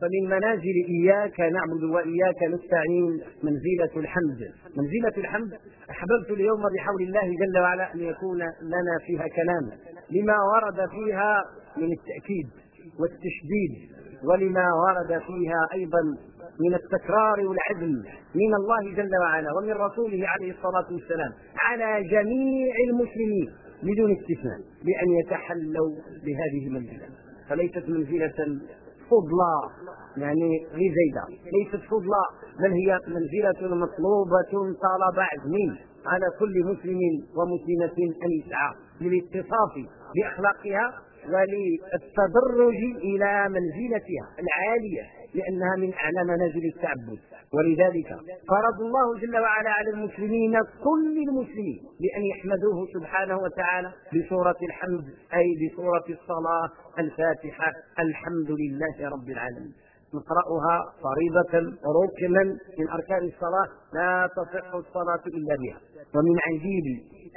فمن منازل إياك نعبد وإياك نستعين منزلة الحمد. منزلة الحمد أحببت اليوم بحول الله جل وعلا أن يكون لنا فيها كلام لما ورد فيها من التأكيد والتشديد ولما ورد فيها أيضا من التكرار والعدل من الله جل وعلا ومن رسوله عليه الصلاة والسلام على جميع المسلمين بدون استثناء بأن يتحلوا بهذه المنزلة. فليست منزلة فضلى يعني غير زيدة ليست فضلى بل هي منزلة مطلوبة طلب عزم على كل مسلم ومسلمة أن يسعى للاتصاف بأخلاقها وللتدرج إلى منزلتها العالية. لأنها من أعلى منازل التعبد. ولذلك فرض الله جل وعلا على المسلمين كل المسلمين بأن يحمدوه سبحانه وتعالى بسورة الحمد أي بسورة الصلاة الفاتحة الحمد لله رب العالمين. نقرأها فريضة ركنا من أركان الصلاة لا تصح الصلاة إلا بها. ومن عجيب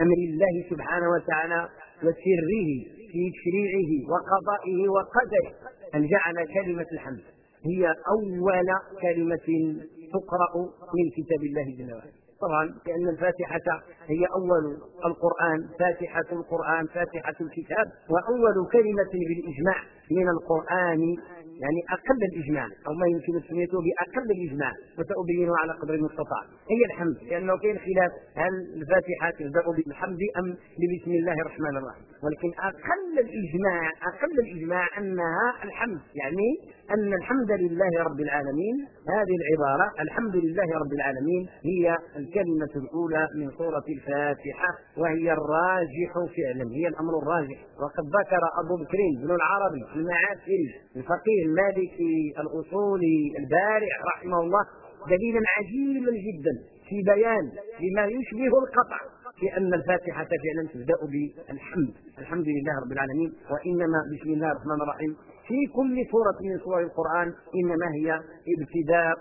أمر الله سبحانه وتعالى وسره في تشريعه وقضائه وقدره أن جعل كلمة الحمد. هي أول كلمة تقرأ من كتاب الله جل وعلا. طبعا لأن الفاتحة هي أول القرآن فاتحة القرآن فاتحة الكتاب وأول كلمة بالإجماع من القرآن يعني أقل الإجماع أو ما يمكن تسميته باقل الإجماع وسأبينه على قدر المستطاع. هي الحمد لأنه كاين خلاف هل الفاتحة تبدأ بالحمد أم ببسم الله الرحمن الرحيم. ولكن أقل الإجماع أقل الإجماع أنها الحمد يعني أن الحمد لله رب العالمين هذه العبارة الحمد لله رب العالمين هي الكلمة الأولى من سورة الفاتحة وهي الراجح فعلا هي الأمر الراجح. وقد ذكر أبو بكر بن العربي المعافري الفقيه المالكي الاصولي البارع رحمه الله دليلا عجيبا جدا في بيان لما يشبه القطع في أن الفاتحة فعلا تبدأ بالحمد الحمد لله رب العالمين وإنما بسم الله الرحمن الرحيم. في كل سورة من سور القرآن إنما هي ابتداء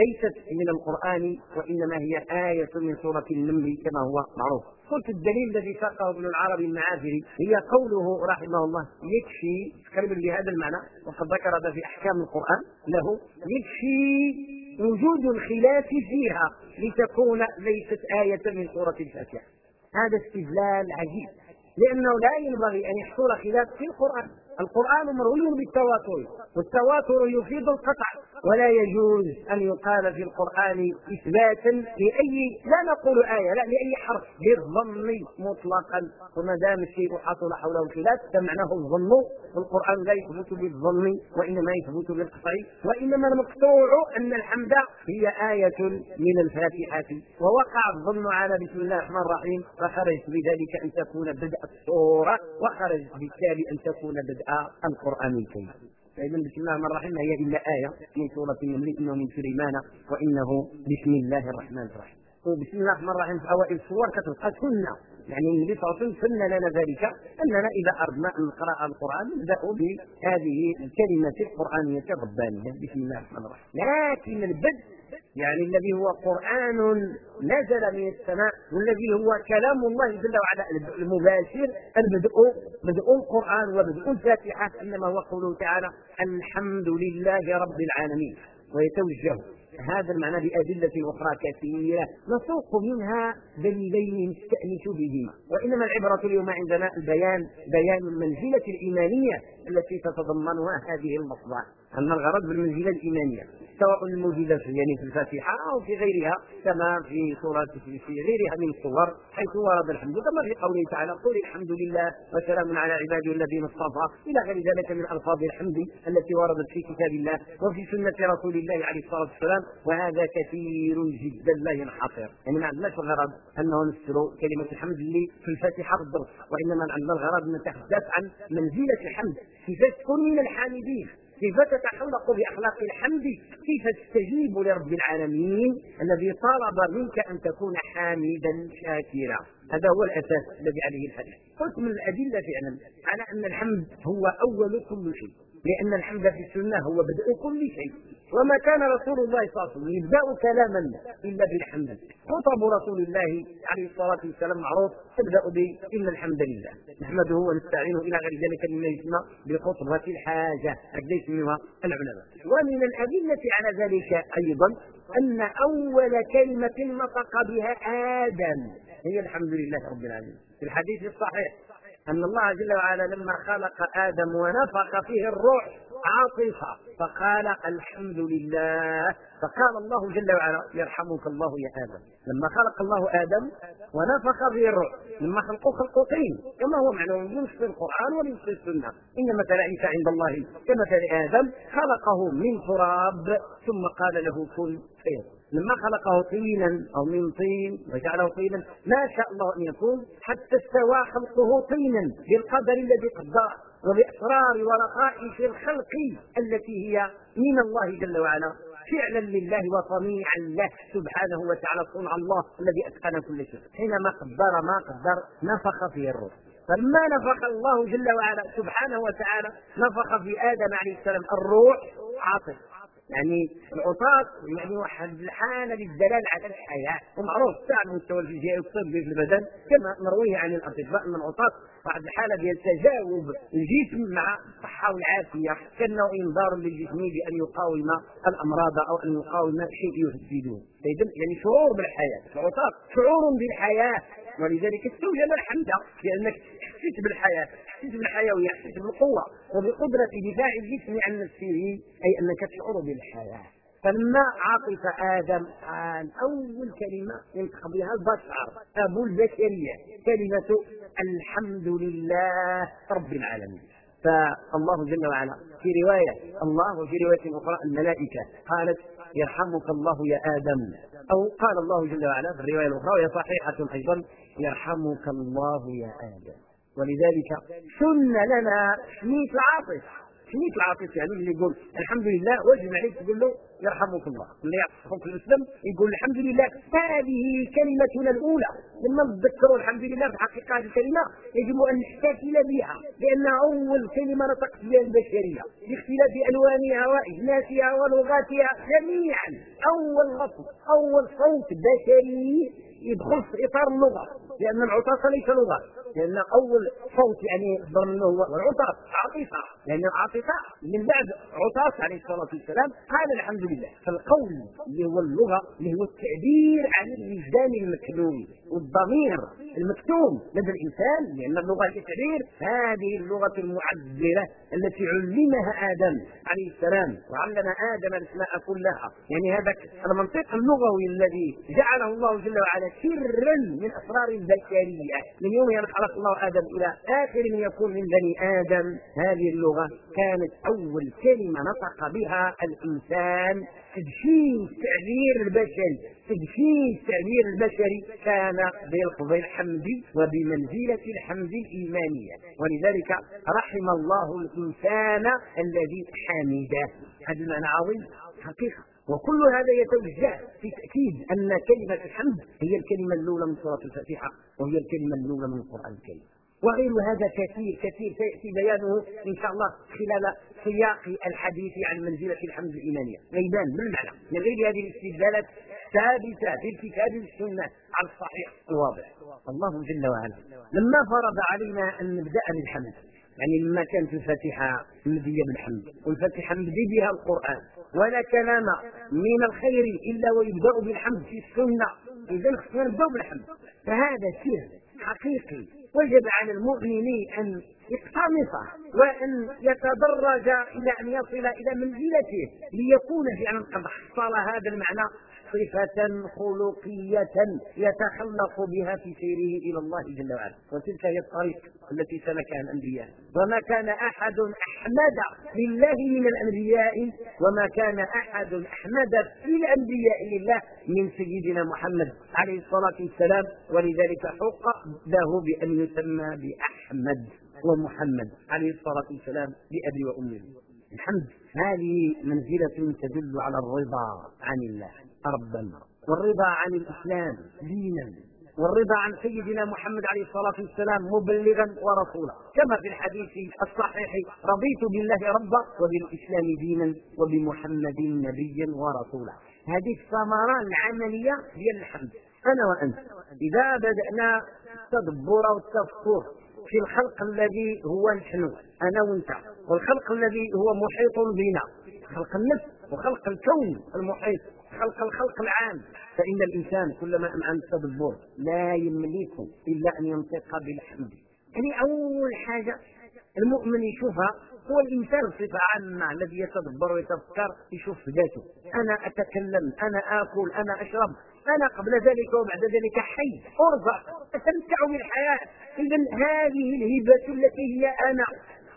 ليست من القرآن وإنما هي آية من سورة النمل كما هو معروف. قلت الدليل الذي ساقه ابن العربي المعافري هي قوله رحمه الله يكفي تقريبا بهذا المعنى وقد ذكر هذا في أحكام القرآن له يكفي وجود الخلاف فيها لتكون ليست آية من سورة الفاتحة. هذا استدلال عجيب. لأنه لا ينبغي أن يحصل خلاف في القرآن. القرآن مروي بالتواتر والتواتر يفيد القطع. ولا يجوز أن يقال في القرآن إثباتا لأي لا نقول آية لا لأي حرف بالظن مطلقا. وما دام الشيء حصل حوله الخلاف فمعناه الظن والقرآن لا يثبت بالظن وإنما يثبت بالقطع. وإنما المقطوع أن الحمد هي آية من الفاتحة. ووقع الظن على بسم الله الرحمن الرحيم. فخرجت بذلك أن تكون بدء السورة وخرجت بالتالي أن تكون بدء القرآن الكريم. فإذا بسم الله الرحمن الرحيم هي إلا آية من سورة النمل إنه من سليمان وإنه بسم الله الرحمن الرحيم. وبسم الله الرحمن الرحيم في أوائل السور كتلقى سنة. يعني النبي صلى الله عليه وسلم سن لنا ذلك أننا إذا أردنا أن نقرأ القرآن نبدأ بهذه الكلمة القرآنية الربانية. بسم الله الرحمن الرحيم. لكن البدء يعني الذي هو قرآن نزل من السماء والذي هو كلام الله جل وعلا. المباشر البدء بدء القرآن وبدء الفاتحة إنما هو قوله تعالى الحمد لله رب العالمين. ويتوجه هذا المعنى بأدلة أخرى كثيرة نسوق منها دليلين نستأنس به وإنما العبرة اليوم عندنا البيان بيان المنزلة الإيمانية التي تتضمنها هذه المصدر أن الغرض بالمنزلة الإيمانية سواء الموجودة في يعني في الفاتحة أو في غيرها كما في سورة في غيرها من الصور حيث ورد الحمد كما في قوله تعالى قل الحمد لله وسلام على عباده الذين اصطفى. إلى غير ذلك من ألفاظ الحمد التي وردت في كتاب الله وفي سنة رسول الله عليه الصلاة والسلام وهذا كثير جدا لا ينحصر. يعني ما عندناش الغرض أنه نفسر كلمة الحمد اللي في الفاتحة بالضبط وإنما عندنا الغرض نتحدث عن منزلة الحمد تكون من الحامدين. كيف تتخلق بأخلاق الحمد؟ كيف تستجيب لرب العالمين الذي طلب منك أن تكون حامدا شاكرا؟ هذا هو الأساس الذي عليه الحديث. قلت من الأدلة فعلا على أن الحمد هو أول كل شيء. لأن الحمد في السنة هو بدء كل شيء. وما كان رسول الله صلى الله عليه وسلم يبدأ كلاما إلا بالحمد. خطب رسول الله عليه الصلاة والسلام معروف تبدأ ب إن الحمد لله. نحمده ونستعينه إلى غير ذلك مما يسمى بخطبة الحاجة هكذا يسميها العلماء. ومن الأدلة على ذلك أيضا أن أول كلمة نطق بها آدم هي الحمد لله رب العالمين. في الحديث الصحيح أن الله جل وعلا لما خلق آدم ونفخ فيه الروح عاطفة فقال الحمد لله. فقال الله جل وعلا يرحمك الله يا آدم. لما خلق الله آدم ونفخ فيه الروح لما خلقه خلق طين. كما هو معلوم من في القرآن ومن في السنة؟ إن مثل عيسى عند الله كمثل آدم خلقه من تراب ثم قال له كن فيكون لما خلقه طينا أو من طين وجعله طينا ما شاء الله أن يكون حتى استوى خلقه طينا بالقدر الذي قدره وباسرار ورقائق الخلق التي هي من الله جل وعلا. فعلا لله وصنيعا له سبحانه وتعالى صنع الله الذي أتقن كل شيء. حينما قدر ما قدر نفخ فيه الروح. فلما نفخ الله جل وعلا سبحانه وتعالى نفخ في آدم عليه السلام الروح عاطف يعني العطاس يعني واحد الحالة للدلال على الحياة. ومعروف تاع المستوى الفيزيائي والطبي في البدن كما نرويه عن الأطباء ان العطاس واحد الحالة ديال تجاوب الجسم مع الصحه والعافية. كانه انذار للجسم بأن يقاوم الأمراض أو أن يقاوم شيء يهدده يعني شعور بالحياة. العطاس شعور بالحياة. ولذلك استوجب الحمد لأنك حسيت بالحياة حسيت بالحياة حسيت بالقوة وبقدرة دفاع الجسم عن نفسه أي أنك تشعر بالحياة. فلما عطف آدم قال أول كلمة ينطق بها البشر أبو البشريه كلمة الحمد لله رب العالمين. فالله جل وعلا في رواية الله وفي رواية أخرى الملائكة قالت يرحمك الله يا آدم. أو قال الله جل وعلا في الرواية الأخرى وهي صحيحة أيضا يرحمك الله يا آدم. ولذلك سن لنا تشميت العاطف. تشميت العاطف يعني اللي يقول الحمد لله واجب عليك تقول له يرحمك الله. اللي يعرفك الإسلام يقول الحمد لله. هذه كلمتنا الأولى. لما نذكروا الحمد لله في حقيقة هذه الكلمة يجب أن نحتفل بها. لانها أول كلمة نطقت بها البشرية باختلاف ألوانها واجناسها ولغاتها جميعا. أول لفظ أول صوت بشري يدخل في إطار اللغة. لأن العطاس ليس لغة. لأن أول صوت يعني ضمنه هو العطاس عاطفة. لأن العاطفه من بعد عطاس عليه الصلاة والسلام. قال الحمد لله. فالقول اللي هو اللغة اللي هو التعبير عن الوجدان المكلوم والضمير المكتوم لدى الإنسان لأن اللغة التعبير هذه اللغة المعبره التي علمها آدم عليه السلام وعلم آدم الاسماء كلها. يعني هذا المنطق اللغوي الذي جعله الله جل وعلا سرا من أسرار البشريه من يوم أن خلق الله آدم إلى آخر من يكون من بني آدم. هذه اللغة كانت أول كلمة نطق بها الإنسان تدشين التعبير البشري. تدشين التعبير البشري كان بلفظ الحمد وبمنزلة الحمد الإيمانية. ولذلك رحم الله الإنسان الذي حمده. هذا المعنى عظيم حقيقة. وكل هذا يتوجه في تأكيد أن كلمة الحمد هي الكلمة الأولى من سورة الفاتحة وهي الكلمة الأولى من القرآن الكريم. وغير هذا كثير كثير سياتي بيانه إن شاء الله خلال سياق الحديث عن منزلة الحمد الإيمانية. غيبان من المعنى؟ من غير هذه الاستدلالات ثابتة في الكتاب والسنة على الصحيح. الواضح الله جل وعلا. لما فرض علينا أن نبدأ بالحمد يعني لما كانت الفاتحة مبديه بالحمد والفاتحة مبدي بها القرآن ولا كلام من الخير إلا ويبدأ بالحمد في السنة. اذا خصنا نبداو بالحمد. فهذا سر حقيقي. وجب على المؤمن أن يقتنصه وأن يتدرج إلى أن يصل إلى منزلته ليكون فعلا قد حصل هذا المعنى صفة خلقية يتخلق بها في سيره إلى الله جل وعلا. وتلك هي الطريق التي سلكها الأنبياء. وما كان أحد أحمد لله من الأنبياء وما كان أحد أحمد في الأنبياء لله من سيدنا محمد عليه الصلاة والسلام. ولذلك حق له بأن يسمى بأحمد ومحمد عليه الصلاة والسلام بأبي وأمه. الحمد هذه منزلة تدل على الرضا عن الله. ربا. والرضا عن الإسلام دينا. والرضا عن سيدنا محمد عليه الصلاة والسلام مبلغا ورسولا. كما في الحديث الصحيح رضيت بالله ربا وبالإسلام دينا وبمحمد نبيا ورسولا. هذه الثمرة العملية ديال الحمد. أنا وأنت. إذا بدأنا التدبر والتفكر في الخلق الذي هو نحن أنا وأنت. والخلق الذي هو محيط بنا. خلق النفس وخلق الكون المحيط. خلق الخلق العام. فإن الإنسان كلما أمعن التدبر لا يملك إلا أن ينطق بالحمد يعني أول حاجة المؤمن يشوفها هو الإنسان بصفة عامة الذي يتدبر ويتفكر يشوف ذاته. أنا أتكلم أنا آكل أنا أشرب أنا قبل ذلك وبعد ذلك حي. أرزق. اتمتع بالحياة. اذا هذه الهبة التي هي أنا.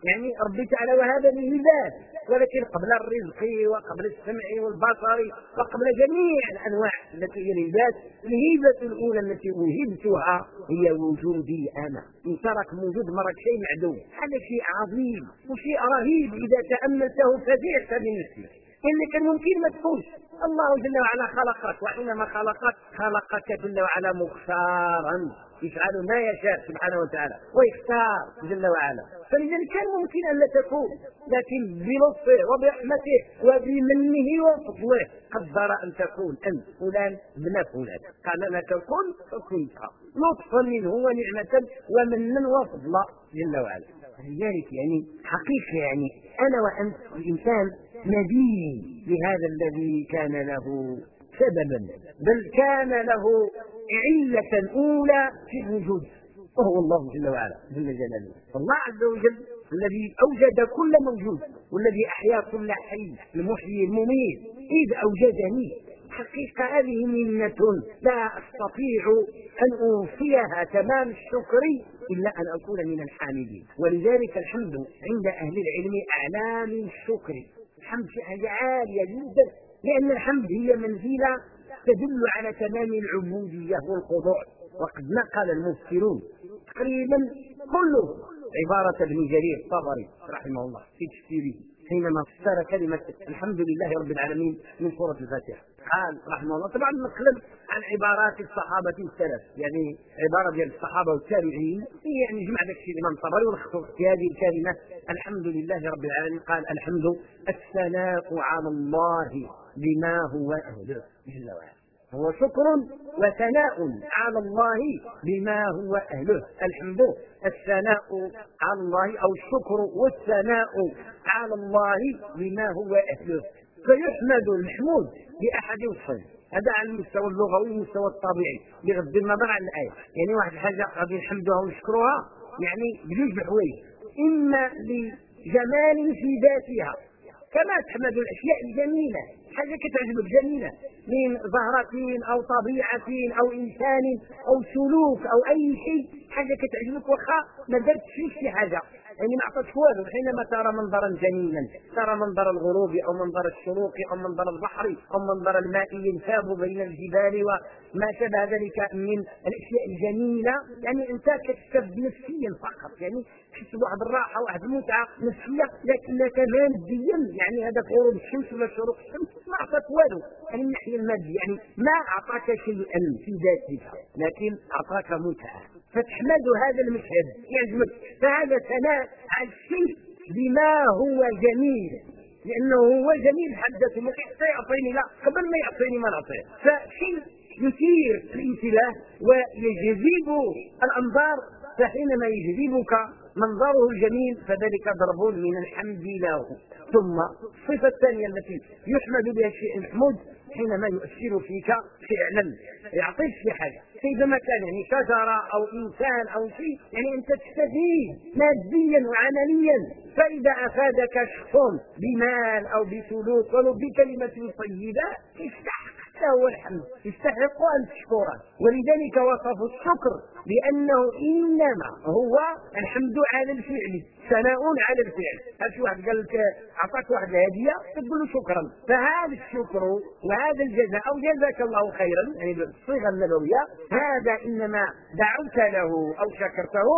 يعني ربي تعالى وهذا للهبات ولكن قبل الرزق وقبل السمع والبصر وقبل جميع الأنواع التي هي الهبات الهبه الأولى التي وهبتها هي وجودي أنا إن ترك موجود مرك شيء معدوم. هذا شيء عظيم وشيء رهيب. إذا تأملته فزعت بنفسك ان كان ممكن ما تكونش. الله جل وعلا خلقك وحينما خلقك خلقك جل وعلا مختارا. يفعل ما يشاء سبحانه وتعالى ويختار جل وعلا. فلذلك كان ممكن أن لا تكون لكن بلطفه وبرحمته وبمنه وفضله قدر أن تكون انت فلان ابن فلان. قال لك كن فكنت. لطفا منه ونعمة ومنا وفضلا جل وعلا. لذلك يعني حقيقة يعني أنا وأنت الإنسان ندين لهذا الذي كان له سببا بل كان له علة أولى في الوجود وهو الله جل وعلا جل جلاله. الله عز وجل الذي أوجد كل موجود والذي أحيا كل حي المحيي المميت إذ أوجدني. حقيقة هذه منة لا أستطيع أن أوفيها تمام الشكر إلا أن أكون من الحامدين. ولذلك الحمد عند أهل العلم أعلى من الشكر. الحمد حاجة عالية جدا لأن الحمد هي منزلة تدل على تمام العبودية والخضوع وقد نقل المفسرون تقريبا كله عبارة ابن جرير الطبري رحمه الله في تفسيره. حينما فسر كلمة الحمد لله رب العالمين من سورة الفاتحة. قال رحمه الله طبعا نقلب عن عبارات الصحابة الثلاث يعني عبارة ديال الصحابة والتابعين يعني جمع ذاك الشيء الإمام الطبري ولخصه في هذه الكلمة الحمد لله رب العالمين. قال الحمد الثناء على الله بما هو أهله جل وعلا هو شكر وثناء على الله بما هو أهله. الحمد الثناء على الله أو الشكر والثناء على الله بما هو أهله. فيحمد المحمود بأحد وصفين هذا على المستوى اللغوي والمستوى الطبيعي. بغض النظر عن الآية. يعني واحد الحاجة غادي نحمدوها ونشكروها يعني بجوج بحوايج. إما لجمال في ذاتها كما تحمد الأشياء الجميلة. حاجة كتعجبك جميله من زهرة أو طبيعة أو إنسان أو سلوك أو أي شيء حاجة كتعجبك واخا ما درتش فيه شي حاجة. يعني ما اعطتش والو. حينما ترى منظرا جميلا ترى منظر الغروب أو منظر الشروق أو منظر البحر أو منظر الماء ينساب بين الجبال وما شابه ذلك من الأشياء الجميلة. يعني أنت كتكتب نفسيا فقط. يعني تحس بواحد الراحة واحد المتعة نفسية لكنك ماديا يعني هذا غروب الشمس ولا شروق الشمس ما اعطاك والو. يعني من الناحية المادية يعني ما اعطاك شيئا في ذاتك لكن اعطاك متعة. فتحمد هذا المشهد. يعجبك فهذا ثناء على الشيء بما هو جميل. لأنه هو جميل حدث ما حتى يعطيني لا. قبل ما يعطيني ما نعطيه. فشيء يثير الانتباه ويجذب الأنظار. فحينما يجذبك منظره الجميل فذلك ضرب من الحمد له ثم الصفة الثانية التي يحمد بها الشيء المحمود حينما يؤثر فيك فعلا يعطيك في حاجة. كيفما كان يعني شجره أو إنسان أو شيء يعني أنت تستفيد ماديا وعمليا. فإذا أفادك شخص بمال أو بسلوك ولو بكلمة طيبة يستحق له الحمد. يستحق أن تشكره. ولذلك وصفوا الشكر لأنه إنما هو الحمد على الفعل ثناء على الفعل. هل واحد قال لك أعطاك واحد الهدية تقول له شكرا. فهذا الشكر وهذا الجزاء أو جزاك الله خيرا. يعني بالصيغة النبويه هذا إنما دعوت له أو شكرته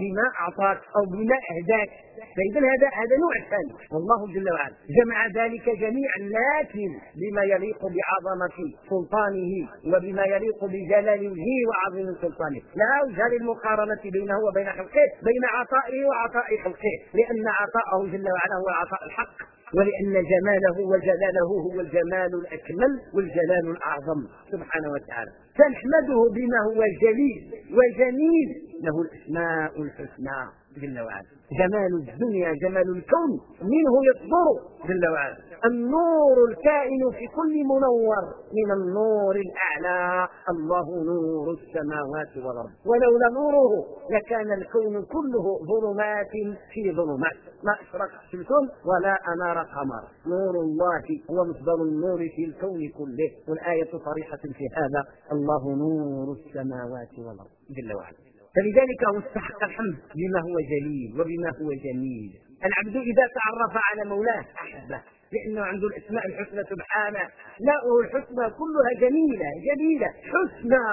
بما أعطاك أو بما أهداك. فإذا هذا هذا نوع ثاني. والله جل وعلا جمع ذلك جميعا لكن بما يليق بعظمة سلطانه وبما يليق بجلال وجهه وعظيم سلطانه. لا وجه للمقارنة بينه وبين خلقه بين عطائه وعطاء خلقه. لأن عطاءه جل وعلا هو عطاء الحق ولأن جماله وجلاله هو الجمال الأكمل والجلال الأعظم سبحانه وتعالى. فنحمده بما هو جليل وجميل له الأسماء الحسنى. جل وعلا جمال الدنيا جمال الكون منه يصدر. جل وعلا النور الكائن في كل منور من النور الأعلى. الله نور السماوات والأرض. ولولا نوره لكان الكون كله ظلمات في ظلمات. ما اشرق شمس ولا أنار قمر. نور الله هو مصدر النور في الكون كله. والآية صريحة في هذا. الله نور السماوات والأرض. جل وعلا فلذلك هو استحق الحمد بما هو جليل وبما هو جميل. العبد إذا تعرف على مولاه أحبه لأنه عنده الأسماء الحسنى سبحانه. اسماءه الحسنى كلها جميلة جميله حسنى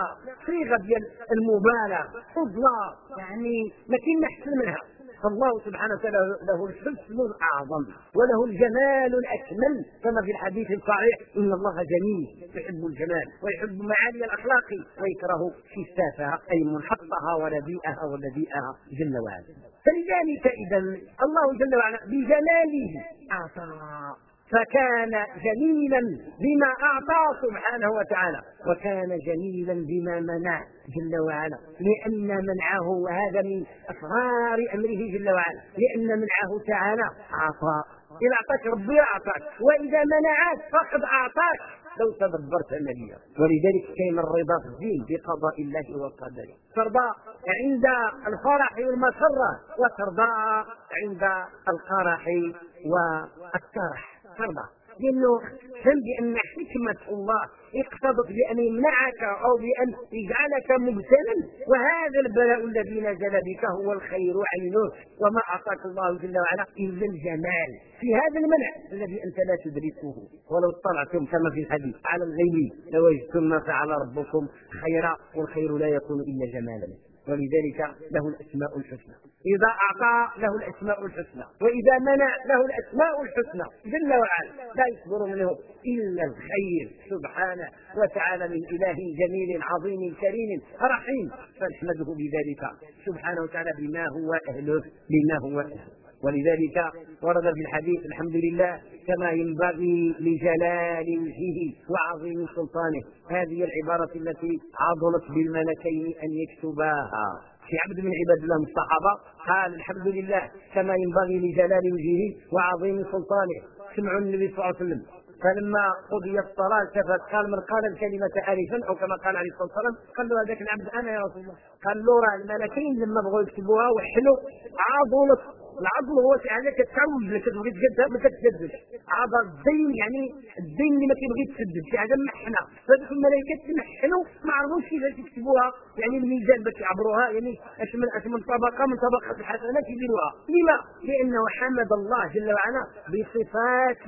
صيغة ديال المبالغه فضلى يعني ما كاين أحسن منها. فالله سبحانه وتعالى له الحسن الأعظم وله الجمال الأكمل كما في الحديث الصحيح. إن الله جميل يحب الجمال ويحب معالي الأخلاق ويكره شفافها أي منحطها ورديئها ورديئها جل وعلا. فلذلك اذا الله جل وعلا بجلاله أعطى فكان جميلا بما اعطى سبحانه وتعالى وكان جميلا بما منع جل وعلا لأن منعه وهذا من اسرار أمره جل وعلا لأن منعه تعالى عطاء إذا أعطاك ربي أعطاك وإذا منعك فقد أعطاك. لو تدبرت النبي ولذلك كان الرضا في الدين بقضاء الله وقدره. ترضى عند الفرح والمسرة وترضى عند القرح والترح. ترضى لأنه فهم بأن حكمة الله اقتضت بأن يمنعك أو بأن يجعلك مبتلا وهذا البلاء الذي نزل بك هو الخير عينه. وما أعطاك الله جل وعلا الا الجمال. في هذا المنع الذي أنت لا تدركه. ولو اطلعتم كما في الحديث على الغيب لوجدتم ما فعل ربكم خيرا والخير لا يكون إلا جمالا. ولذلك له الأسماء الحسنى. إذا أعطى له الأسماء الحسنى. وإذا منع له الأسماء الحسنى. جل وعلا. لا يصدر منه. إلا الخير. سبحانه وتعالى من إله جميل عظيم كريم رحيم. فنحمده بذلك. سبحانه وتعالى بما هو أهله. بما هو أهله. ولذلك ورد في الحديث الحمد لله كما ينبغي لجلال وجهه وعظيم سلطانه. هذه العبارة التي عظمت بالملكين أن يكتباها. في عبد من عباد الله الصحابة قال الحمد لله كما ينبغي لجلال وجهه وعظيم سلطانه. سمعوا النبي صلى الله عليه وسلم. فلما قضي الصلاة التفت قال من قال الكلمة آلفا أو كما قال عليه الصلاة والسلام قال له هذاك العبد أنا يا رسول الله. قال له راه الملكين لما بغوا يكتبوها وحلوا عظمت العظم هو شي حاجة كتكوج اللي كتبغي تجدها ما كتجدش عض الدين يعني الدين اللي ما كيبغي تسدد. شي حاجة محنة. فهذوك الملائكة تمحنوا ما عرفوش كيفاش يكتبوها يعني الميزان باش يعبروها يعني أش من أش من طبقة من طبقات الحسنات يديروها لما؟ لأنه حمد الله جل وعلا بصفات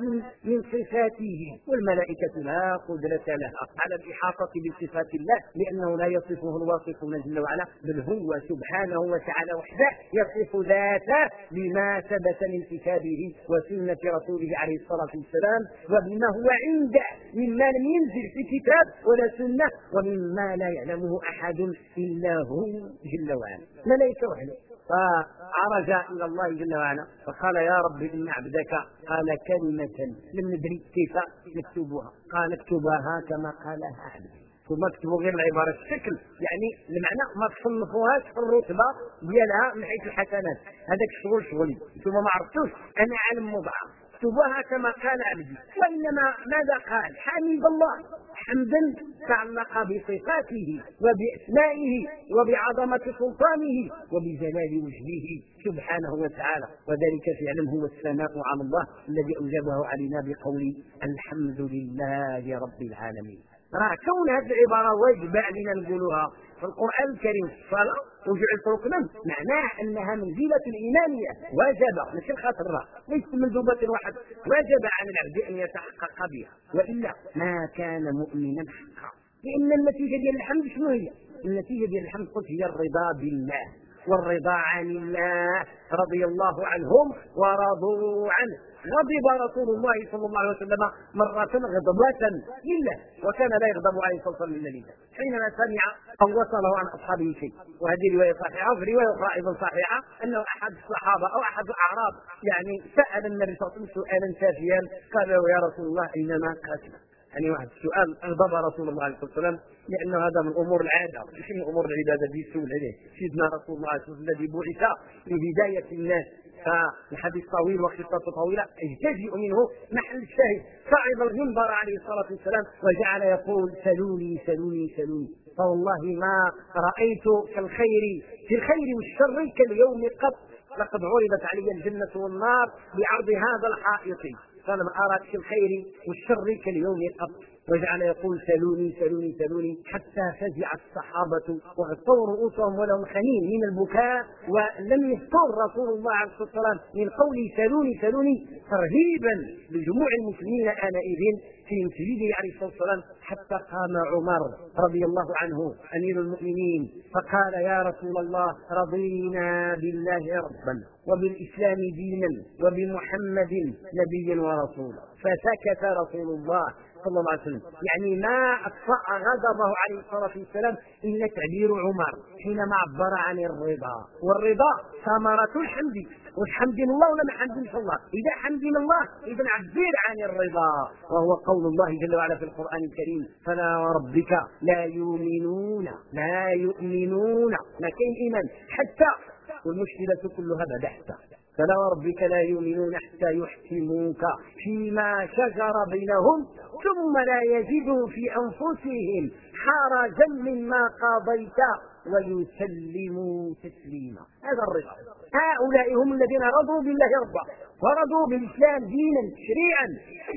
من صفاته. والملائكة لا قدرة لها على الإحاطة بصفات الله لأنه لا يصفه الواصفون جل وعلا بل هو سبحانه وتعالى وحده يصف ذاته بما ثبت من كتابه وسنة رسوله عليه الصلاة والسلام وبما هو عنده مما لم ينزل في كتاب ولا سنة ومما لا يعلمه أحد إلا هو جل وعلا. ملائكة وحده. فعرج إلى الله جل وعلا فقال يا رب إن عبدك قال كلمة لم ندري كيف نكتبها. قال اكتبها كما قالها عبدي. ثم اكتبوا غير العبارة. الشكل يعني المعنى ما تصنفوهاش في الرتبة ديالها من حيث الحسنات. هذاك الشغل شغلي. ثم ما عرفتوش أنا علم مضاعف. اكتبوها كما قال عبدي. وإنما ماذا قال؟ حمد الله. حمدا تعلق بصفاته وبأسمائه وبعظمة سلطانه وبجلال وجهه سبحانه وتعالى. وذلك فعلا هو الثناء على الله الذي أوجبه علينا بقول الحمد لله رب العالمين. راه كون هذه العبارة واجب علينا نقولوها في القرآن الكريم في الصلاه وجعلت ركنا معناه أنها منزله الايمانيه واجب ماشي الخاطر ليست مندوبه واحد. واجب على العبد أن يتحقق بها. وإلا ما كان مؤمنا حقا. لأن النتيجة ديال الحمد شنو هي؟ النتيجة ديال الحمد قلت هي الرضا بالله. والرضا عن الله رضي الله عنهم ورضوا عنه. غضب رسول الله صلى الله عليه وسلم مرة غضبة لله وكان لا يغضب عليه الله عليه وسلم لله حينما سمع أو وصله عن أصحابه شيء. وهذه رواية صحيحة وفي رواية أخرى أيضا صحيحة أنه أحد الصحابة أو أحد الأعراب يعني سأل النبي صلى الله عليه وسلم سؤالا شافيا قال له يا رسول الله أينما قاتل يعني واحد. السؤال أغضب رسول الله عليه الصلاة والسلام لأنه هذا من أمور العادة مش من أمور العبادة دي يسول عليه سيدنا رسول الله صلى الله عليه وسلم الذي بعث بداية الناس فالحديث طويل وقصته طويلة يجتزئ منه محل الشاهد. صعد المنبر عليه الصلاة والسلام وجعل يقول سلوني سلوني سلوني. فوالله ما رأيت كالخير في الخير والشر كاليوم قط. لقد عرضت علي الجنة والنار بعرض هذا الحائط. فلم أرى في الخير والشر كاليوم قط وجعل يقول سلوني سلوني سلوني حتى فزع الصحابة وغطوا رؤوسهم ولهم خنين من البكاء ولم يذكر رسول الله عليه الصلاة والسلام من قول سلوني سلوني ترهيبا لجموع المسلمين آنئذ في مسجده عليه الصلاة والسلام. حتى قام عمر رضي الله عنه أمير المؤمنين فقال يا رسول الله رضينا بالله ربا وبالإسلام دينا وبمحمد نبيا ورسولا. فسكت رسول الله صلى الله عليه وسلم. يعني ما أطفأ غضبه عليه الصلاة والسلام إلا تعبير عمر حينما عبر عن الرضا. والرضا ثمرة الحمد. والحمد من الله ولا حمد الله إذا حمد الله إذا عبر عن الرضا. وهو قول الله جل وعلا في القرآن الكريم فلا وربك لا يؤمنون لا يؤمنون. ما كاين إيمان. حتى والمشكلة كلها بعد حتى فلا وربك لا يؤمنون حتى يحكموك فيما شجر بينهم ثم لا يجدوا في أنفسهم حرجا مما قضيت ويسلموا تسليما. هذا الرضا. هؤلاء هم الذين رضوا بالله ربا ورضوا بالإسلام دينا تشريعا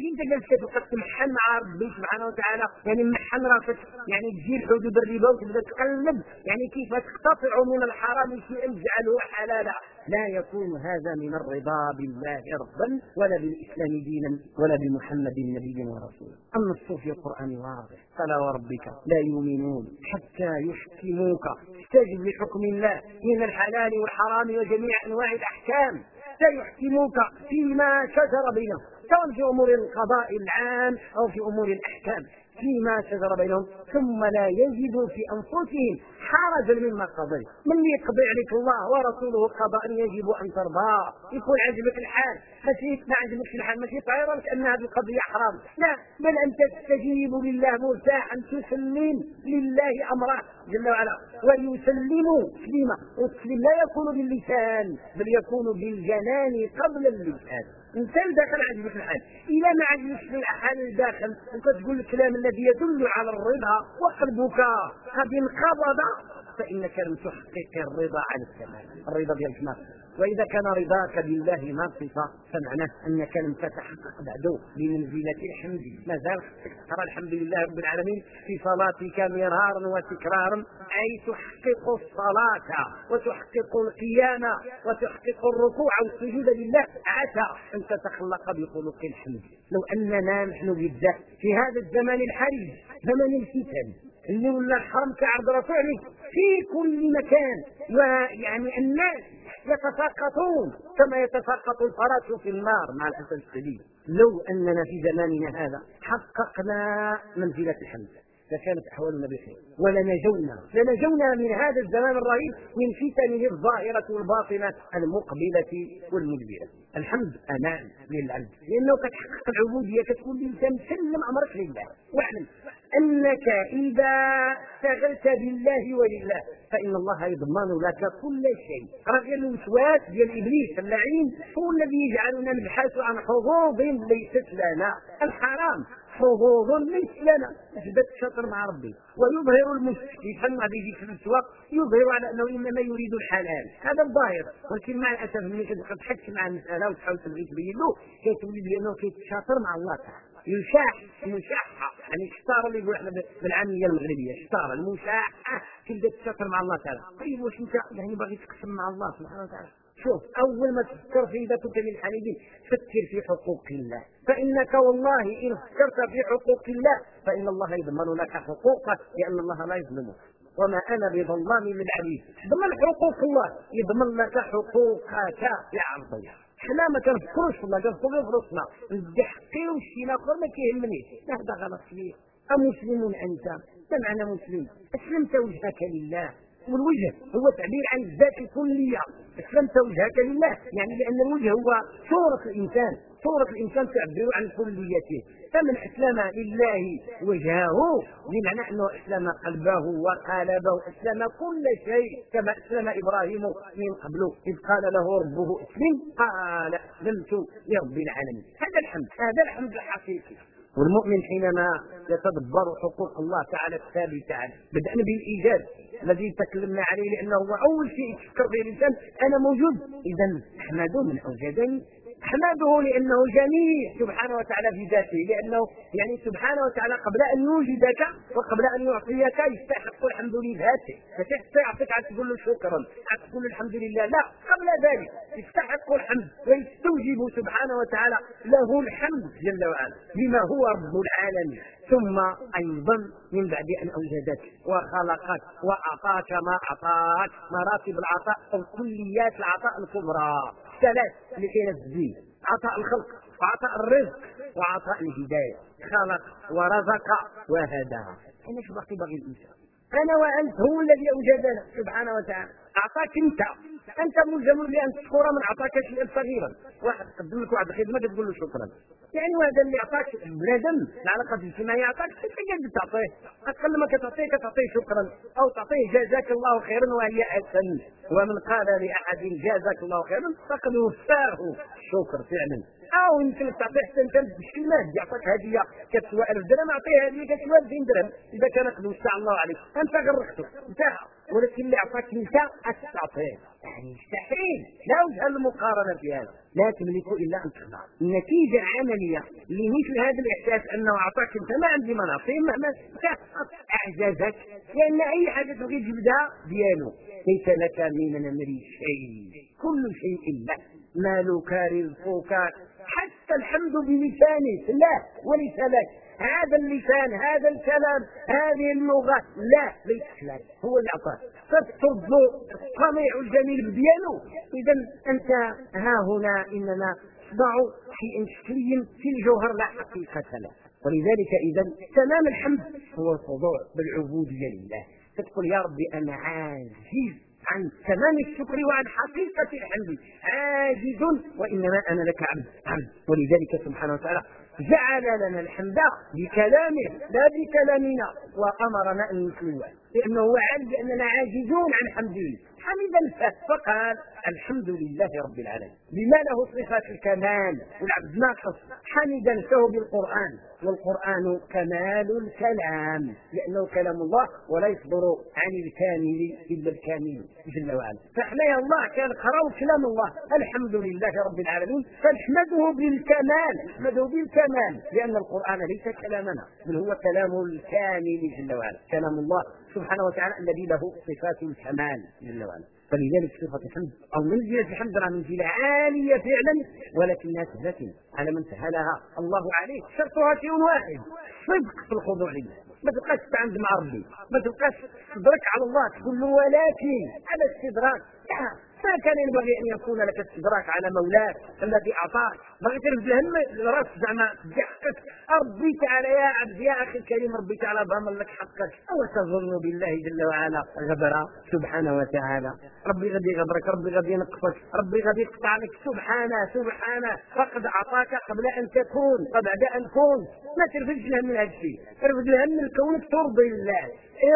أنت جالس تمحن مع ربي سبحانه وتعالى؟ يعني محن راسك يعني تجي حدود الربا وتبدأ تقلب؟ يعني كيف تقتطع من الحرام شيئا تجعله حلالا؟ لا يكون هذا من الرضا بالله ربا ولا بالإسلام دينا ولا بمحمد نبي ورسولا النص في القرآن واضح. فلا وربك لا يؤمنون حتى يحكموك. استجب لحكم الله من الحلال والحرام وجميع أنواع الأحكام. سيحكموك فيما شجر بينهم. سواء في أمور القضاء العام أو في أمور الأحكام. فيما شجر بينهم ثم لا يجدوا في أنفسهم حرجا مما قضي من يقضي عليك الله ورسوله قضاء يجب أن ترضى. يكون عجبك الحال. ماشي ما عجبكش الحال. ماشي طايره ان هذه القضية حرام. لا بل انت تستجيب لله مرتاحا تسلم لله أمره جل وعلا. ويسلموا تسليما. والتسليم لا يكون باللسان بل يكون بالجنان قبل اللسان. انسان داخل عجبك الحال اذا ما عجبك الحال الداخل أنت تقول الكلام الذي يدل على الرضا وقلبك. قد انقبض فإنك لم تحقق الرضا على الكمال. الرضا ديال وإذا كان رضاك بالله ناقصا فمعناه أنك لم تتحقق بعد بمنزلة الحمد. ما زال ترى الحمد لله رب العالمين في صلاتك مرارا وتكرارا أي تحقق الصلاة وتحقق القيام وتحقق الركوع والسجود لله عسى أن تتخلق بخلق الحمد. لو أننا نحن بالذات في هذا الزمان الحرج زمن الفتن اللي ولا الحرم كعرض رسوله في كل مكان ويعني الناس يتساقطون كما يتساقط الفرس في النار. مع الاسف الشديد لو أننا في زماننا هذا حققنا منزلة الحمد. لكانت احوالنا بخير ولنجونا لنجونا من هذا الزمان الرهيب من فتنه الظاهرة والباطنة المقبلة والمدبرة. الحمد أمان للعبد لأنه كتحقق العبودية كتكون الإنسان مسلم أمرك لله. واعلم أنك إذا اشتغلت بالله ولله فإن الله يضمن لك كل شيء. غير الوسواس ديال إبليس اللعين هو الذي يجعلنا نبحث عن حظوظ ليست لنا. الحرام. حظوظ ليس لنا اثبت الشطر مع ربي. ويظهر يفهم ما بيجي في الأسواق يظهر على أنه إنما يريد الحلال. هذا الظاهر. ولكن مع الأسف ملي كتبقى تحكي مع المسألة وتحاول تبغي تبين له كيتولي بانه كيتشاطر مع الله تعالى. يشاح يشاح. يعني الشطاره اللي يقول إحنا بالعامية المغربية. الشطاره المشاعه تبدا تتشاطر مع الله تعالى؟ طيب واش أنت يعني باغي تقسم مع الله سبحانه وتعالى؟ شوف اول ما تفكر في اذا كنت من الحالبين فكر في حقوق الله. فإنك والله إن فكرت في حقوق الله فإن الله يضمن لك حقوقك لأن الله لا يظلمك. وما أنا بظلام للعبيد ضمن حقوق الله يضمن لك حقوقك يا عرضي. حنا ما كنفكروش الله كنفكروا في راسنا نضحكيو شي اخر ما كيهمنيش هذا غلط كبير أمسلم أنت؟ ما معنى مسلم؟ أسلمت وجهك لله. والوجه هو تعبير عن الذات الكلية أسلمت وجهك لله. يعني لأن الوجه هو صورة الإنسان صورة الإنسان تعبر عن كليته. فمن أسلم لله وجهه بمعنى أنه أسلم قلبه وقالبه أسلم كل شيء كما أسلم إبراهيم من قبل إذ قال له ربه اسلم قال أسلمت لرب العالمين. هذا الحمد هذا الحمد الحقيقي. والمؤمن حينما يتدبر حقوق الله تعالى الثابته عنه بدأنا بالإيجاد الذي تكلمنا عليه لأنه هو أول شيء يفكر به الإنسان أنا موجود. إذا أحمده من أوجدني أحمده لأنه جميل سبحانه وتعالى في ذاته لأنه يعني سبحانه وتعالى قبل أن يوجدك وقبل أن يعطيك يستحق الحمد لذاته فتحت يعطيك عاد تقول له شكرا عاد تقول له الحمد لله. لا قبل ذلك يستحق الحمد ويستوجب سبحانه وتعالى له الحمد جل وعلا بما هو رب العالمين. ثم أيضا من بعد أن أوجدك وخلقك وأعطاك ما أعطاك مراتب العطاء أو كليات العطاء الكبرى. ثلاث اللي كاينة في الدين عطاء الخلق وعطاء الرزق وعطاء الهداية. خلق ورزق وهدى. اين شو باقي باغي الإنسان. أنا وأنت هو الذي أوجدنا سبحانه وتعالى. اعطاك انت. انت ملزم بأن تشكر من اعطاك شيئا صغيرا. واحد قدم لك واحد الخدمة تقول له شكرا. يعني وهذا اللي اعطاك بنادم العلاقه الاجتماعية اعطاك قد تعطيه؟ أقل ما كتعطيه كتعطيه شكرا. أو تعطيه جزاك الله خيرا وهي أحسن. ومن قال لأحد جزاك الله خيرا فقد وفاه. الشكر فعلا. أو يمكن تعطيه حتى انت بشكل مادي. يعطيك هدية. كتسوى 1000 درهم أعطيه هدية كتسوى 2000 درهم. إذا كان قد وسع الله عليك. أنت غرقته. انتهى. ولكن اللي اعطاك انت تعطيه يعني مستحيل لا وجه المقارنه في هذا. لا تملك إلا أن تخضع. النتيجه العملية لمثل هذا الإحساس أنه اعطاك أنت ما عندي ما نعطيه مهما اعجزك لأن أي حاجة تبغي تجبدها ديالو ليس لك من الأمر شيء. كل شيء لك مالك رزقك. حتى الحمد بلسانه لا وليس لك. هذا اللسان هذا الكلام هذه اللغة. لا ليس لك هو اللي أعطاك فترد الطميع الجميل بديانه. إذا أنت ها هنا إننا نضع شيء شكلي في الجوهر لا حقيقة له. ولذلك إذا تمام الحمد هو الخضوع بالعبودية لله. تقول يا ربي أنا عاجز عن تمام الشكر وعن حقيقة الحمد. عاجز وإنما أنا لك عبد عبد. ولذلك سبحانه وتعالى جعل لنا الحمد بكلامه لا بكلامنا. وأمرنا أن نسلم لأنه هو عالم بأننا عاجزون عن حمده. حمدا فقال الحمد لله رب العالمين. بما له صفات الكمال؟ والعبد ناقص حمد نفسه بالقرآن. والقرآن كمال الكلام. لأنه كلام الله ولا يصدر عن الكامل إلا الكامل. جل وعلا فحمايا الله كان قرأوا كلام الله. الحمد لله رب العالمين. فنحمده بالكمال. نحمده بالكمال. لأن القرآن ليس كلامنا. بل هو كلام الكامل. جل وعلا كلام الله سبحانه وتعالى الذي له صفات الكمال. جل وعلا. فلذلك صفة الحمد. أو منزلة الحمد راه منزلة عالية فعلا ولكنها سهلة على من سهلها؟ الله عليه شرطها شيء واحد. صدق في الخضوع لله. ما تبقاش تعند مع ربي. ما تبقاش تدرك على الله. تقول له ولكن على استدراك. ما كان ينبغي أن يكون لك استدراك على مولاك الذي أعطاك. بغيت ترفد الهم رأس زعما بحقك ربي تعالى يا عبد يا أخي الكريم ربي تعالى ضامن لك حقك. أو تظن بالله جل وعلا غدرا سبحانه وتعالى. ربي غادي يغدرك ربي غادي ينقصك ربي غادي يقطع لك سبحانه سبحانه. فقد أعطاك قبل أن تكون وبعد أن تكون. ما ترفدش الهم من هذا الشيء. ترفد الهم من كونك ترضي الله.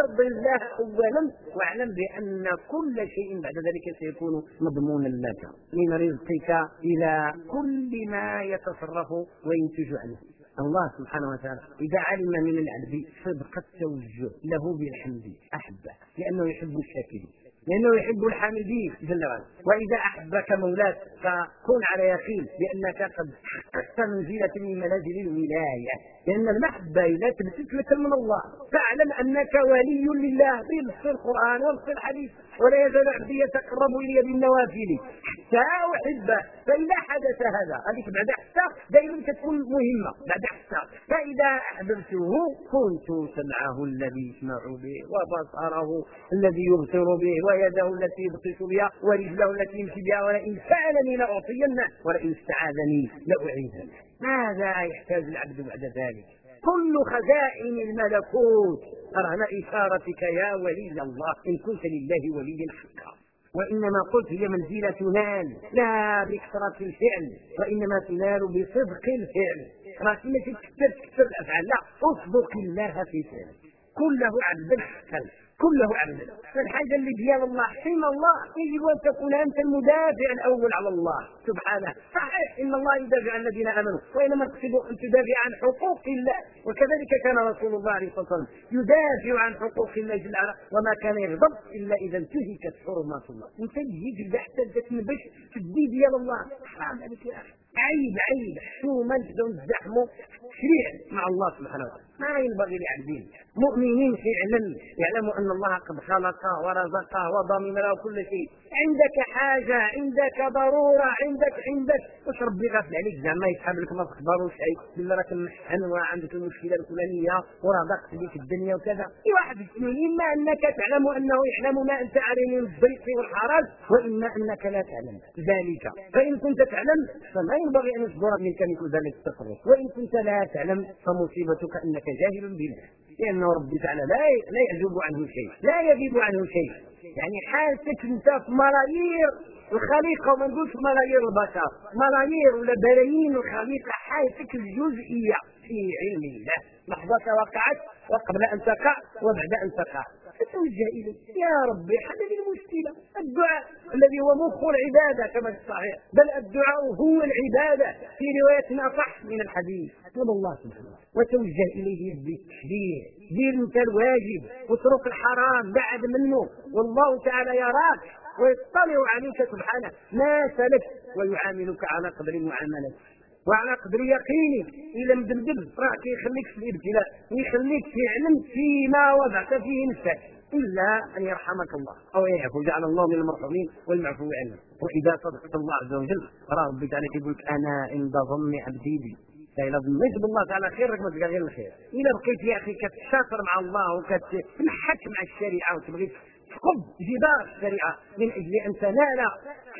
ارضي الله اولا واعلم بأن كل شيء بعد ذلك سيكون مضمونا لك. من رزقك إلى كل ما يتصرف وينتج عنه. الله سبحانه وتعالى إذا علم من العبد صدق التوجه له بالحمد أحبه لأنه يحب الشاكرين. لأنه يحب الحامدين جل وعلا وإذا أحبك مولاك فكن على يقين بأنك قد حققت منزلة من منازل الولاية. لأن المحبة إذا تبتت لك من الله فاعلم أنك ولي لله. بنص القرآن ونص الحديث. ولا يزال عبدي يتقرب إلي بالنوافل. حتى أحبه فإذا حدث هذا. هذيك بعد حتى دائما تكون مهمة. بعد حتى فإذا أحببته كنت سمعه الذي يسمع به وبصره الذي يبصر به ويده التي يبطش بها ورجله التي يمشي بها. ولئن سألني لأعطينه. ولئن استعاذني لأعيذنه. ماذا يحتاج العبد بعد ذلك؟ كل خزائن الملكوت. رهن إشارتك يا ولي الله إن كنت لله وليا حقا وإنما قلت هي منزلة تنال لا بكثرة الفعل. وإنما تنال بصدق الفعل. راك ماشي تكثر تكثر الأفعال لا أصدق الله في فعلك. كله عبدا حقا كله عبدا فالحاجة اللي ديال الله حين الله يجب أن تكون أنت المدافع الأول على الله سبحانه. صحيح إن الله يدافع عن الذين آمنوا وإنما تقصد أن تدافع عن حقوق الله. وكذلك كان رسول الله عليه الصلاة والسلام يدافع عن حقوق الله جل وعلا وما كان يغضب إلا إذا انتهكت حرمات الله. أنت تجي حتى تنبش في ديال الله حرام عليك يا أخي. عيب عيب. حشوما تبداو نزدحموا تشريع مع الله سبحانه وتعالى. ما ينبغي لعبدين مؤمنين فعلا يعلموا أن الله قد خلقه ورزقه وضمن له كل شيء. عندك حاجة عندك ضرورة عندك عندك. واش ربي غافل عليك؟ زعما يسحب لك ما تخبروش شيء بالله راك محن وعندك المشكلة الفلانية وراه ضاقت بك الدنيا وكذا. اي واحد اثنين إما أنك تعلم أنه يعلم ما أنت عليه من الضيق والحرج وإما أنك لا تعلم ذلك. فإن كنت تعلم فما ينبغي أن يصدر منك مثل ذلك التصرف وإن كنت لا تعلم فمصيبتك أنك جاهل بالله لأنه ربي تعالى لا لا يعجب عنه شيء. لا يغيب عنه شيء. يعني حالتك أنت في ملايير. الخليقة وما نقولش ملايير البشر. ملايير ولا بلايين الخليقة. حالتك الجزئية في علم الله. لحظة وقعت وقبل أن تقع وبعد أن تقع. فتوجه إليه. يا ربي حل لي المشكلة. الدعاء الذي هو مخ العبادة كما في الصحيح. بل الدعاء هو العبادة. في رواية أصح من الحديث. اطلب الله سبحانه وتعالى. وتوجه إليه بالتشريع دير أنت الواجب. واترك الحرام بعد منه. والله تعالى يراك. ويطلع عليك سبحانه. ما سلك. ويعاملك على قدر معاملتك وعلى قدر يقينك إلى مدمدم راه كيخليك في الإبتلاء ويخليك فعلا فيما وضعت فيه نفسك. إلا أن يرحمك الله. أو يعفو جعل الله من المرحومين والمعفو عنه وإذا صدقت الله عز وجل راه ربي تعالى يقول لك أنا عند ظن عبدي بي. فإذا ظنيت بالله تعالى خير راك ما تلقى غير الخير. إذا بقيت يا أخي كتشاطر مع الله وكتنحك مع الشريعة وتبغي تقب جبار الشريعة من أجل أن تنال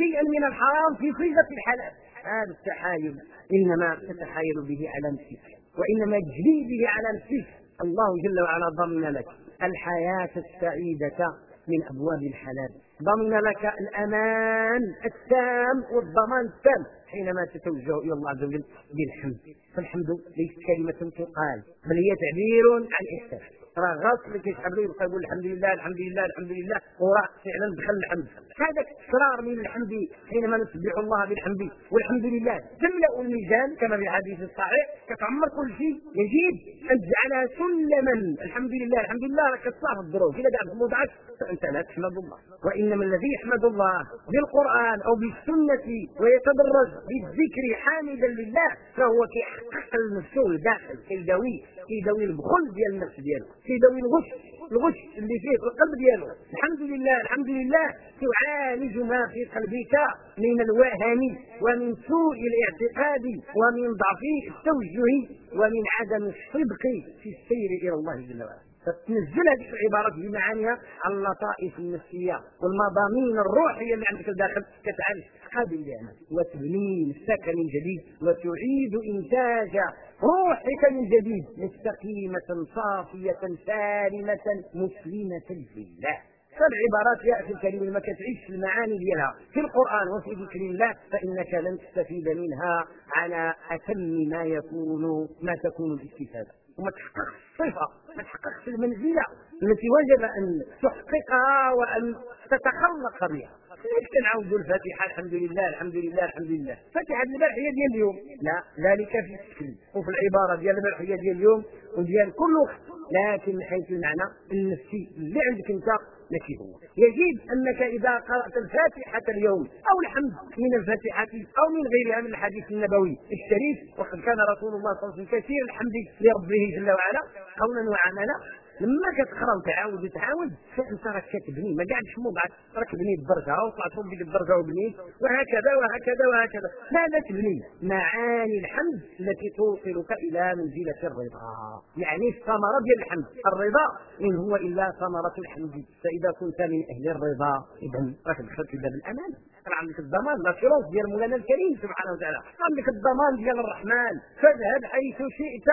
شيئا من الحرام في صيغة الحلال. هذا التحايل. إنما تتحايل به على نفسك وإنما تجلي به على نفسك. الله جل وعلا ضمن لك الحياة السعيدة من أبواب الحلال. ضمن لك الأمان التام والضمان التام حينما تتوجه إلى الله عز وجل بالحمد. فالحمد ليست كلمة تقال بل هي تعبير عن احساس راه اللي كيسحب له يبقى يقول الحمد لله الحمد لله الحمد لله وراه فعلا دخل الحمد. هذا اصرار من الحمد حينما نسبح الله بالحمد والحمد لله. تملا الميزان كما في الحديث الصحيح كتعمر كل شيء يجب أن تجعلها سلما. الحمد لله الحمد لله راك تصاف الظروف إذا قاعد موضعك فأنت لا تحمد الله. وإنما الذي يحمد الله بالقرآن أو بالسنة ويتدرج بالذكر حامدا لله فهو كيحقق نفسه الداخل كيداوي كيداوي البخل ديال النفس ديالو. كيداوي الغش الغش اللي فيه في القلب ديالو. الحمد لله الحمد لله تعالج ما في قلبك من الوهن ومن سوء الاعتقاد ومن ضعف التوجه ومن عدم الصدق في السير إلى الله جل وعلا. فتنزل هذه العبارات بمعانيها. على اللطائف النفسيه والمضامين الروحيه اللي عندك داخل كتعالج. هذه النعمه وتبني نفسك من جديد. وتعيد إنتاج روحك من جديد. مستقيمة صافية سالمة مسلمة لله. فالعبارات يا أخي الكريم ما كتعيش المعاني ديالها في القرآن وفي ذكر الله فإنك لن تستفيد منها على أتم ما يكون ما تكون الاستفادة. وما تحققش الصفه ما تحققش المنزلة التي وجب أن تحققها وأن تتخلق بها. ليش كنعاودوا الفاتحة الحمد لله الحمد لله الحمد لله. فاتحة البارح هي ديال اليوم. لا ذلك في الشكل وفي العبارة ديال البارح هي ديال اليوم وديال كل وقت. لكن من حيث المعنى النفسي اللي عندك انت ماشي هو. يجب أنك إذا قرأت الفاتحة اليوم أو الحمد من الفاتحة أو من غيرها من الحديث النبوي الشريف وقد كان رسول الله صلى الله عليه وسلم كثير الحمد لربه جل وعلا قولا وعملا لما كتقرا وتعاود وتعاود فانت راك كتبني ما قاعدش مو بعد راك بنيت الدرجه وطلعت فوق ديك الدرجه وبنيت وهكذا وهكذا وهكذا. ماذا تبني. معاني الحمد التي توصلك إلى منزلة الرضا. يعني الثمرة ديال الحمد. الرضا إن هو إلا ثمرة الحمد. فإذا كنت من أهل الرضا اذا راك دخلت في باب عندك الضمان لاشيرونس ديال مولانا الكريم سبحانه وتعالى. عندك الضمان ديال الرحمن. فاذهب حيث شئت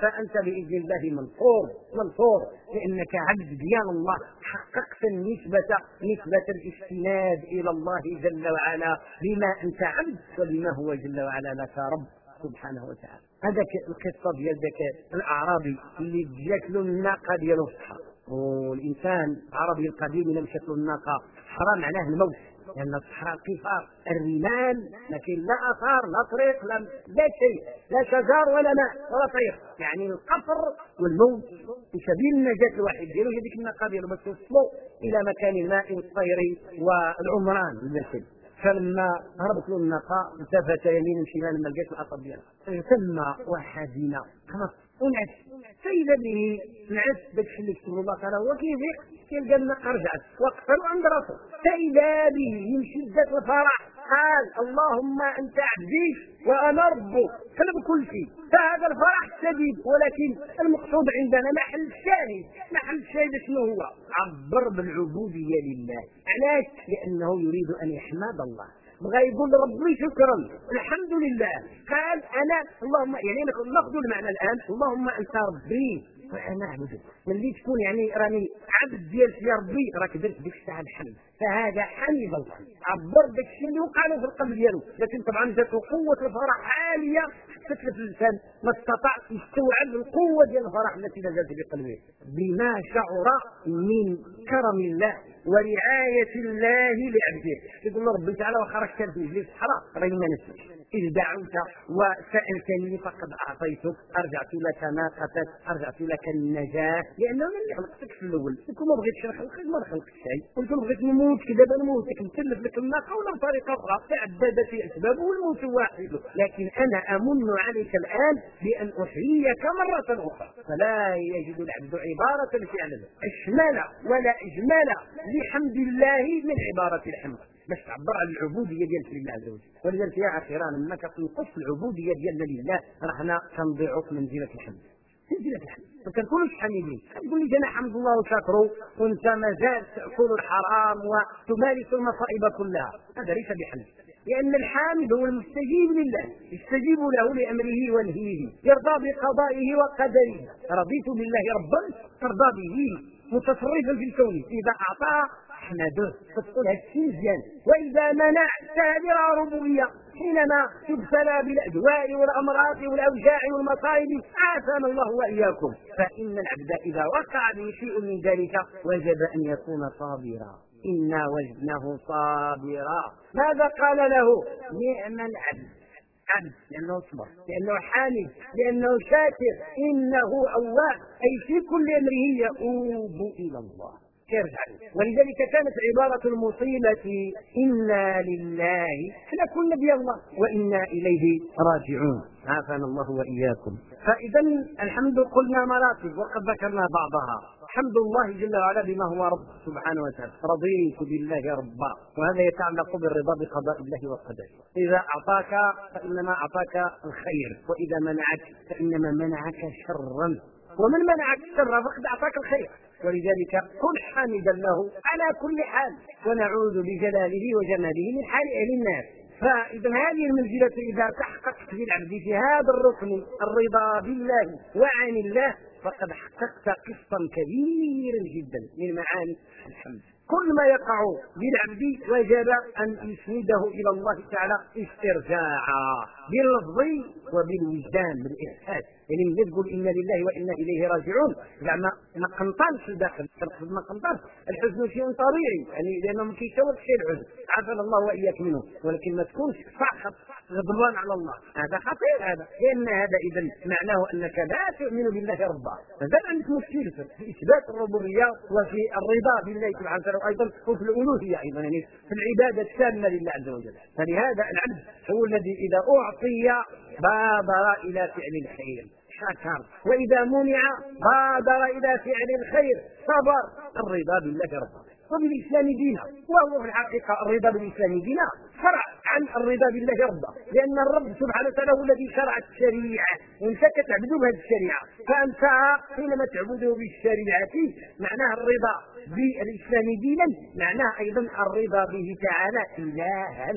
فأنت بإذن الله منصور. منصور لأنك عبد ديال الله. حققت النسبة نسبة الاستناد إلى الله جل وعلا. بما أنت عبد ولما هو جل وعلا لك رب سبحانه وتعالى. هذاك القصة ديال ذاك الأعرابي اللي جات له الناقة ديالو. في الصحراء والانسان العربي القديم مشات له الناقة. الصحراء معناه الموت. لأن الصحراء قفار الرمال لكن لا آثار لا طريق لا لا شيء لا شجر ولا ماء ولا طير. يعني القفر والموت في سبيل النجاة الواحد. ديك الناقه ديالو باش توصلوا إلى مكان الماء والطير والعمران للمسجد فلما هربت له الناقه التفت يمينا شمالا ما لقاش ديالها ثم وحزن خلاص. ونعس فاذا به؟ نعس. داك الشيء اللي كتب الله تعالى. هو كيفيق كيلقى الناقه رجعت وقفل عند راسه فإذا به من شدة الفرح قال اللهم أنت عبدي وأنا ربك قلب كل شيء فهذا الفرح شديد ولكن المقصود عندنا محل الشاهد محل الشاهد شنو هو؟ عبر بالعبودية لله. علاش؟ لأنه يريد أن يحمد الله. بغى يقول ربي شكرا. الحمد لله. قال أنا اللهم يعني ناخذ المعنى الآن. اللهم أنت ربي. وأنا عبدك ملي تكون يعني راني عبد ديال يا ربي راك درت ديك الساعة الحمد. فهذا حمد الله. عبر داك الشيء اللي وقع له في القلب ديالو. لكن طبعا جاته قوة الفرح عالية. تتلف اللسان ما استطاع يستوعب القوة ديال الفرح التي نزلت في قلبه. بما شعر من كرم الله ورعاية الله لعبده. يقول ربي تعالى واخا راك كان في الصحراء راني ما نسيتش إذ دعوت وسألتني فقد أعطيتك أرجعت لك ناقتك أرجعت لك النجاة لأنه من اللي خلقتك في الأول. كنت ما بغيتش نخلقك ما خلقتك شيء. قلت بغيت نموت كذا نموتك نتلف لك الناقة ولا بطريقة أخرى. تعددت الأسباب والموت واحد. لكن أنا أمن عليك الآن بأن أحييك مرة أخرى. فلا يجد العبد عبارة فعلا أشمل ولا إجمال لحمد الله من عبارة الحمد. باش تعبر عن العبودية ديالك لله عز وجل. ولذلك يا أخيرا لما كتنقص العبودية ديالنا لله راه حنا كنضيعوا في منزله الحمد. منزله الحمد. ما كنكونوش حميدين تقول لي أنا حمد الله وشكره وانت مازال تأكل الحرام وتمارس المصائب كلها. هذا ليس بحمد. لأن الحامد هو المستجيب لله. يستجيب له لأمره ونهيه يرضى بقضائه وقدره. رضيت بالله ربا ترضى به. متصرفا في الكون. إذا أعطى احمده فتقول هالشيء مزيان وإذا منعت هذه ربوبية حينما تبتلى بالادواء والأمراض والأوجاع والمصائب عافانا الله وإياكم. فإن العبد إذا وقع به شيء من ذلك وجب أن يكون صابرا. إنا وجدناه صابرا. ماذا قال له؟ نعم العبد. عبد لأنه صبر لأنه حامد لأنه شاكر. إنه أواب. أي في كل أمره يؤوب إلى الله. يرجع. ولذلك كانت عبارة المصيبة إنا لله إحنا كنا بي الله وإنا إليه راجعون. عافانا الله وإياكم. فإذا الحمد قلنا مراتب وقد ذكرنا بعضها. حمد الله جل وعلا بما هو رب سبحانه وتعالى. رضيت بالله ربا. وهذا يتعلق بالرضا بقضاء الله وقدره. إذا أعطاك فإنما أعطاك الخير وإذا منعك فإنما منعك شرا. ومن منعك الشر فقد أعطاك الخير. ولذلك كن حامدا له على كل حال. ونعوذ بجلاله وجماله من حال أهل الناس فإذا هذه المنزلة إذا تحققت في العبد في هذا الركن الرضا بالله وعن الله فقد حققت قسطا كبيرا جدا من معاني الحمد. كل ما يقع بالعبد وجب أن يسنده إلى الله تعالى استرجاعا باللفظ وبالوجدان بالاحساس يعني ملي تقول إنا لله وإنا إليه راجعون. زعما ما قنطرش الداخل ما قنطرش الحزن شيء طبيعي يعني لأنه ما كيتساويش شيء الحزن عافانا الله وإياك منه ولكن ما تكونش ساخط غضبان على الله. هذا خطير هذا. لأن هذا اذا معناه أنك لا تؤمن بالله ربا. هذا عندك مشكل في إثبات الربوبية وفي الرضا بالله سبحانه وتعالى وأيضا وفي الألوهية أيضا يعني في العبادة التامة لله عز وجل. فلهذا العبد هو الذي إذا أعطي بادر إلى فعل الخير. شكر وإذا منع بادر إلى فعل الخير. صبر. الرضا بالله ربا وبالإسلام دينا وهو في الحقيقة الرضا بالإسلام دينا فرع عن الرضا بالله ربا لأن الرب سبحانه وتعالى هو الذي شرع الشريعة. وانت كتعبدوا بهذه الشريعة. فأنت حينما تعبده بالشريعة معناها الرضا بالإسلام دينا. معناه أيضا الرضا به تعالى الها.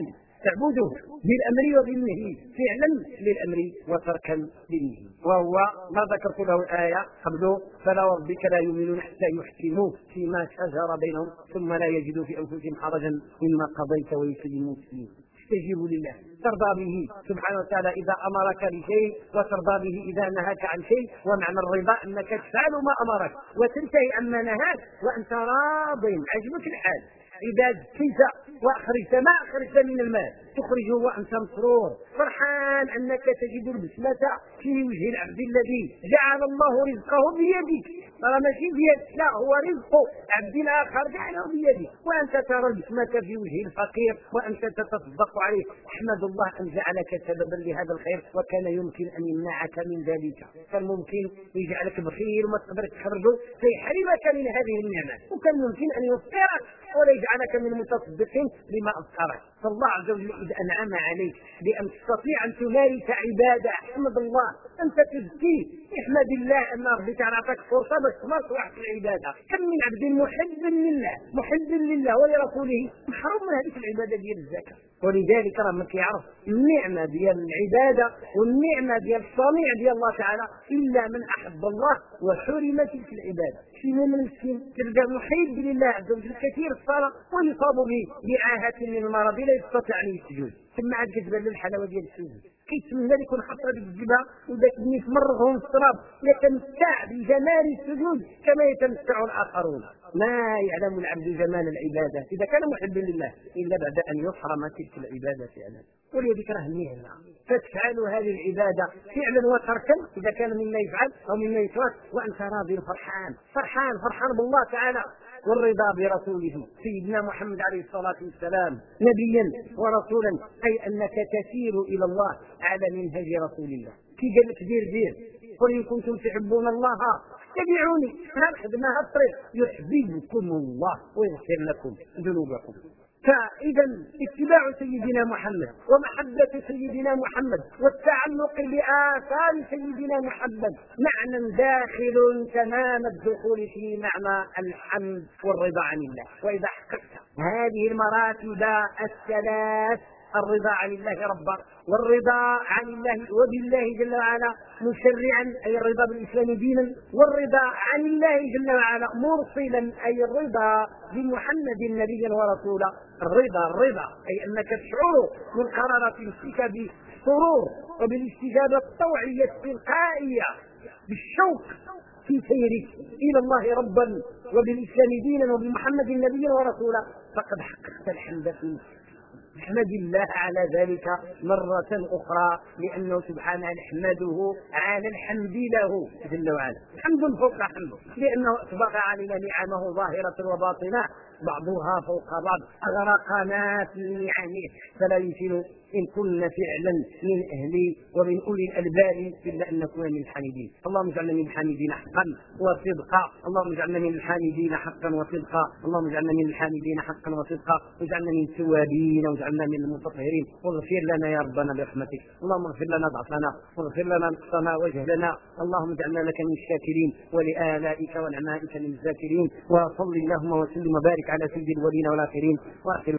تعبده بالامر وبالنهي فعلا للأمر وتركا للنهي وهو ما ذكرت له الآية قبله فلا ربك لا يؤمنون حتى يحكموا فيما شجر بينهم ثم لا يجدوا في أنفسهم حرجا مما قضيت ويسلموا تسليما استجيبوا لله. ترضى به سبحانه وتعالى إذا أمرك بشيء وترضى به إذا نهاك عن شيء. ومعنى الرضا أنك تفعل ما أمرك وتنتهي عما نهاك وأنت راض عجبك الحال. اذا زكيت واخرجت ما أخرجت من المال تخرجه وانت مسرور. فرحان أنك تجد البسمة في وجه العبد الذي جعل الله رزقه بيدك. ترى ماشي بيدك. لا هو رزق عبد اخر جعله بيدك. وأنت ترى البسمة في وجه الفقير وأنت تتصدق عليه. أحمد الله أن جعلك سببا لهذا الخير وكان يمكن أن يمنعك من ذلك. كان ممكن يجعلك بخيل وما تقدر تخرجه فيحرمك من هذه النعمة. وكان ممكن أن يفطرك. ولا يجعلك من المتصدقين لما اذكرك فالله عز وجل اذا أنعم عليك بأن تستطيع أن تمارس عبادة. أحمد الله أنت تزكي احمد الله أن ربك أعطاك فرصة باش تمارس واحد العبادة. كم من عبد محب لله محب لله ولرسوله. محروم من هذه العبادة ديال الزكاة. ولذلك راه ما كيعرف النعمة ديال العبادة والنعمة ديال الصنيع ديال الله تعالى إلا من أحب الله وحرم تلك العبادة. شي من المسكين؟ تلقى محب لله عز وجل كثير الصلاة ويصاب بعاهة من المرض لا يستطيع أن يسجد. ثم عاد كتبان له الحلاوة ديال السجود كيتمنى يكون حط هذيك الجبهه وذاك النيف مرغهم في التراب يتمتع بجمال السجود كما يتمتع الآخرون. ما يعلم العبد جمال العبادة. إذا كان محبا لله إلا بعد أن يحرم تلك العبادة فعلا ولذلك راه النعمه فتفعل هذه العبادة فعلا وتركا. إذا كان مما يفعل أو مما يترك وأنت راضي فرحان. فرحان فرحان بالله تعالى. والرضا برسوله سيدنا محمد عليه الصلاة والسلام نبيا ورسولا. أي أنك تسير إلى الله على منهج رسول الله. كي قال لك دير دير. قل إن كنتم تحبون الله اتبعوني هذا الطريق. يحببكم الله ويغفر لكم ذنوبكم. فإذا اتباع سيدنا محمد ومحبة سيدنا محمد والتعلق بآثار سيدنا محمد معنى داخل تمام الدخول في معنى الحمد والرضا عن الله. وإذا حققت هذه المراتب الثلاث الرضا عن الله ربا والرضا عن الله وبالله جل وعلا مشرعا أي الرضا بالإسلام دينا والرضا عن الله جل وعلا مرسلا أي الرضا بمحمد نبيا ورسولا الرضا الرضا أي أنك تشعر من قرارة نفسك بالسرور وبالاستجابه الطوعيه التلقائيه بالشوق في سيرك إلى الله ربا وبالإسلام دينا وبمحمد نبيا ورسولا فقد حققت الحمد في نحمد الله على ذلك مرة أخرى لأنه سبحانه نحمده على الحمد له. جل وعلا. حمد فوق حمد لأنه أسبق علينا نعمه ظاهرة وباطنة. بعضها فوق بعض. أغرقنا في نعمه فلا يمكن إن كنا فعلا من أهل ومن أولي الألباب إلا أن نكون من الحامدين. اللهم اجعلنا من الحامدين حقا وصدقا. اللهم اجعلنا من الحامدين حقا وصدقا. اللهم اجعلنا من الحامدين حقا وصدقا. واجعلنا من التوابين واجعلنا من المتطهرين. واغفر لنا يا ربنا برحمتك. اللهم اغفر لنا ضعفنا واغفر لنا نقصنا وجهلنا اللهم اجعلنا لك من الشاكرين ولآلائك ونعمائك من الذاكرين. وصل اللهم وسلم وبارك على سيد الأولين والآخرين وآخر